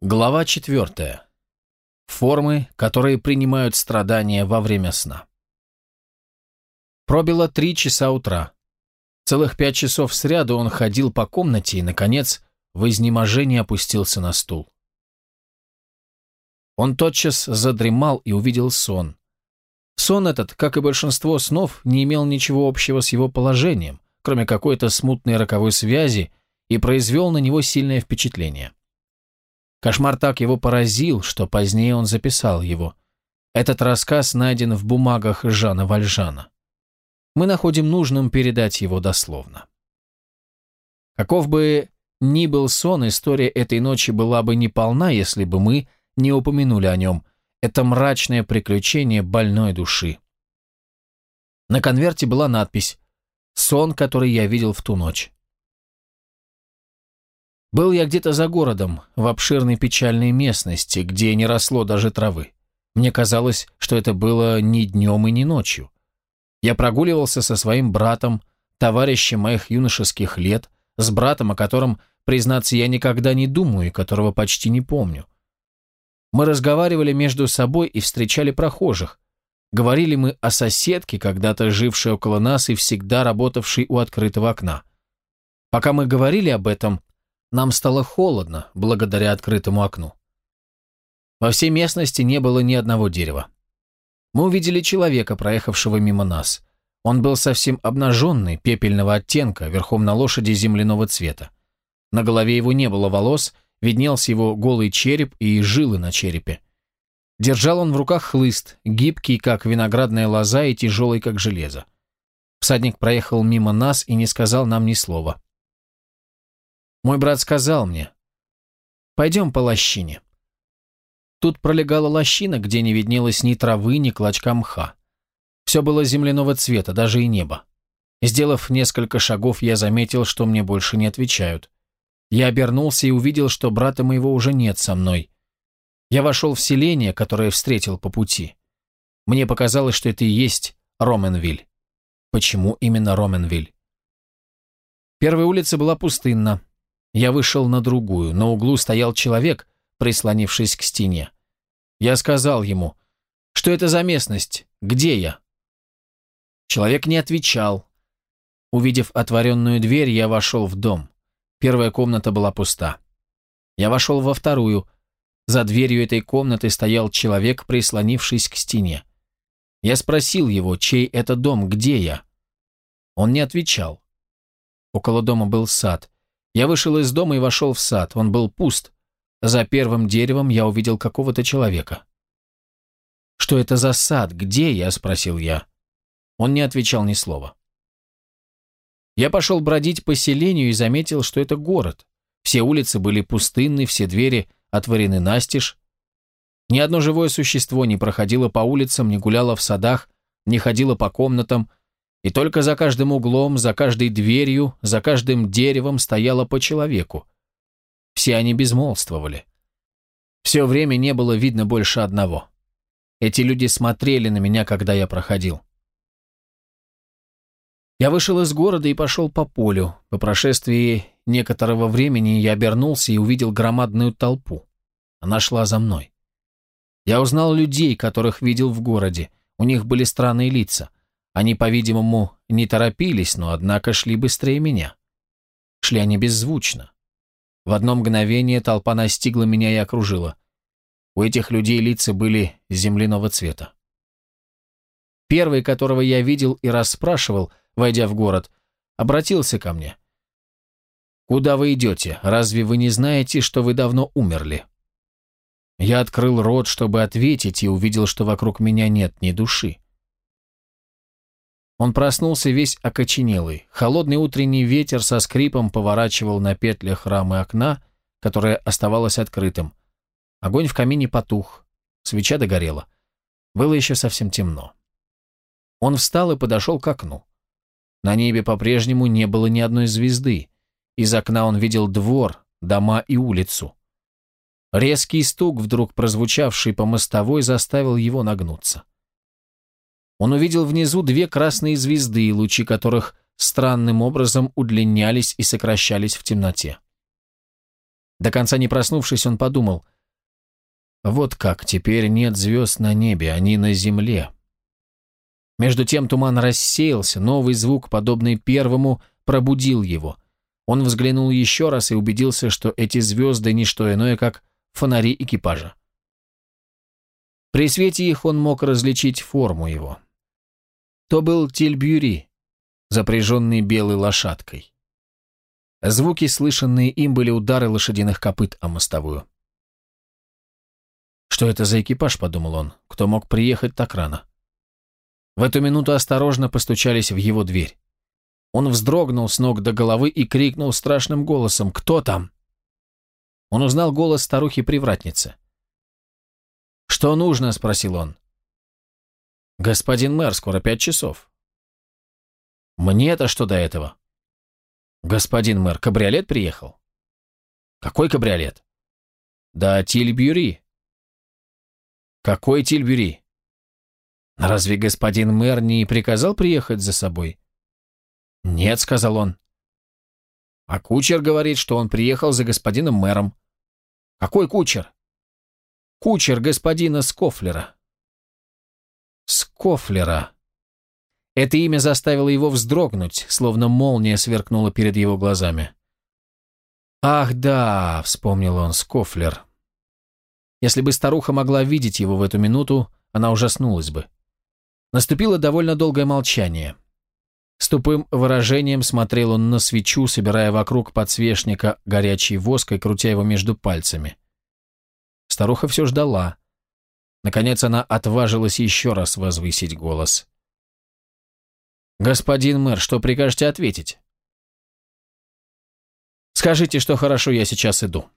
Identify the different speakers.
Speaker 1: Глава четвертая. Формы, которые принимают страдания во время сна. Пробило три часа утра. Целых пять часов сряду он ходил по комнате и, наконец, в изнеможении опустился на стул. Он тотчас задремал и увидел сон. Сон этот, как и большинство снов, не имел ничего общего с его положением, кроме какой-то смутной роковой связи, и произвел на него сильное впечатление. Кошмар так его поразил, что позднее он записал его. Этот рассказ найден в бумагах Жана Вальжана. Мы находим нужным передать его дословно. Каков бы ни был сон, история этой ночи была бы неполна, если бы мы не упомянули о нем. Это мрачное приключение больной души. На конверте была надпись «Сон, который я видел в ту ночь». Был я где-то за городом, в обширной печальной местности, где не росло даже травы. Мне казалось, что это было ни днем и ни ночью. Я прогуливался со своим братом, товарищем моих юношеских лет, с братом, о котором, признаться, я никогда не думаю и которого почти не помню. Мы разговаривали между собой и встречали прохожих. Говорили мы о соседке, когда-то жившей около нас и всегда работавшей у открытого окна. Пока мы говорили об этом, нам стало холодно, благодаря открытому окну. Во всей местности не было ни одного дерева. Мы увидели человека, проехавшего мимо нас. Он был совсем обнаженный, пепельного оттенка, верхом на лошади земляного цвета. На голове его не было волос, виднелся его голый череп и жилы на черепе. Держал он в руках хлыст, гибкий, как виноградная лоза, и тяжелый, как железо. Всадник проехал мимо нас и не сказал нам ни слова. Мой брат сказал мне, «Пойдем по лощине». Тут пролегала лощина, где не виднелось ни травы, ни клочка мха. Все было земляного цвета, даже и небо. Сделав несколько шагов, я заметил, что мне больше не отвечают. Я обернулся и увидел, что брата моего уже нет со мной. Я вошел в селение, которое встретил по пути. Мне показалось, что это и есть Роменвиль. Почему именно Роменвиль? Первая улица была пустынна, я вышел на другую. На углу стоял человек, прислонившись к стене. Я сказал ему, что это за местность, где я? Человек не отвечал. Увидев отворенную дверь, я вошел в дом. Первая комната была пуста. Я вошел во вторую. За дверью этой комнаты стоял человек, прислонившись к стене. Я спросил его, чей это дом, где я? Он не отвечал. Около дома был сад. Я вышел из дома и вошел в сад. Он был пуст. За первым деревом я увидел какого-то человека. «Что это за сад? Где я?» – спросил я. Он не отвечал ни слова. Я пошел бродить по селению и заметил, что это город. Все улицы были пустынны, все двери отворены настежь. Ни одно живое существо не проходило по улицам, не гуляло в садах, не ходило по комнатам, и только за каждым углом, за каждой дверью, за каждым деревом стояло по человеку. Все они безмолвствовали. Все время не было видно больше одного. Эти люди смотрели на меня, когда я проходил. Я вышел из города и пошел по полю. По прошествии некоторого времени я обернулся и увидел громадную толпу. Она шла за мной. Я узнал людей, которых видел в городе. У них были странные лица. Они, по-видимому, не торопились, но, однако, шли быстрее меня. Шли они беззвучно. В одно мгновение толпа настигла меня и окружила. У этих людей лица были земляного цвета. Первый, которого я видел и расспрашивал, войдя в город, обратился ко мне. «Куда вы идете? Разве вы не знаете, что вы давно умерли?» Я открыл рот, чтобы ответить, и увидел, что вокруг меня нет ни души. Он проснулся весь окоченелый. Холодный утренний ветер со скрипом поворачивал на петлях рамы окна, которое оставалось открытым. Огонь в камине потух, свеча догорела. Было еще совсем темно. Он встал и подошел к окну. На небе по-прежнему не было ни одной звезды. Из окна он видел двор, дома и улицу. Резкий стук, вдруг прозвучавший по мостовой, заставил его нагнуться он увидел внизу две красные звезды, лучи которых странным образом удлинялись и сокращались в темноте. До конца не проснувшись, он подумал, «Вот как, теперь нет звезд на небе, они на земле». Между тем туман рассеялся, новый звук, подобный первому, пробудил его. Он взглянул еще раз и убедился, что эти звезды – не что иное, как фонари экипажа. При свете их он мог различить форму его. То был Тильбюри, запряженный белой лошадкой. Звуки, слышанные им, были удары лошадиных копыт о мостовую. «Что это за экипаж?» – подумал он. «Кто мог приехать так рано?» В эту минуту осторожно постучались в его дверь. Он вздрогнул с ног до головы и крикнул страшным голосом «Кто там?». Он узнал голос старухи-привратницы. «Что нужно?» – спросил он. «Господин мэр, скоро пять часов». «Мне-то что до этого?» «Господин мэр, кабриолет приехал?» «Какой кабриолет?» «Да Тильбюри». «Какой Тильбюри?» «Разве господин мэр не приказал приехать за собой?» «Нет», — сказал он. «А кучер говорит, что он приехал за господином мэром». «Какой кучер?» «Кучер господина Скофлера». «Скофлера», это имя заставило его вздрогнуть, словно молния сверкнула перед его глазами. «Ах да», — вспомнил он, Скофлер. Если бы старуха могла видеть его в эту минуту, она ужаснулась бы. Наступило довольно долгое молчание. С тупым выражением смотрел он на свечу, собирая вокруг подсвечника горячий воск и крутя его между пальцами. Старуха все ждала. Наконец она отважилась еще раз возвысить голос. «Господин мэр, что прикажете ответить?» «Скажите, что хорошо, я сейчас иду».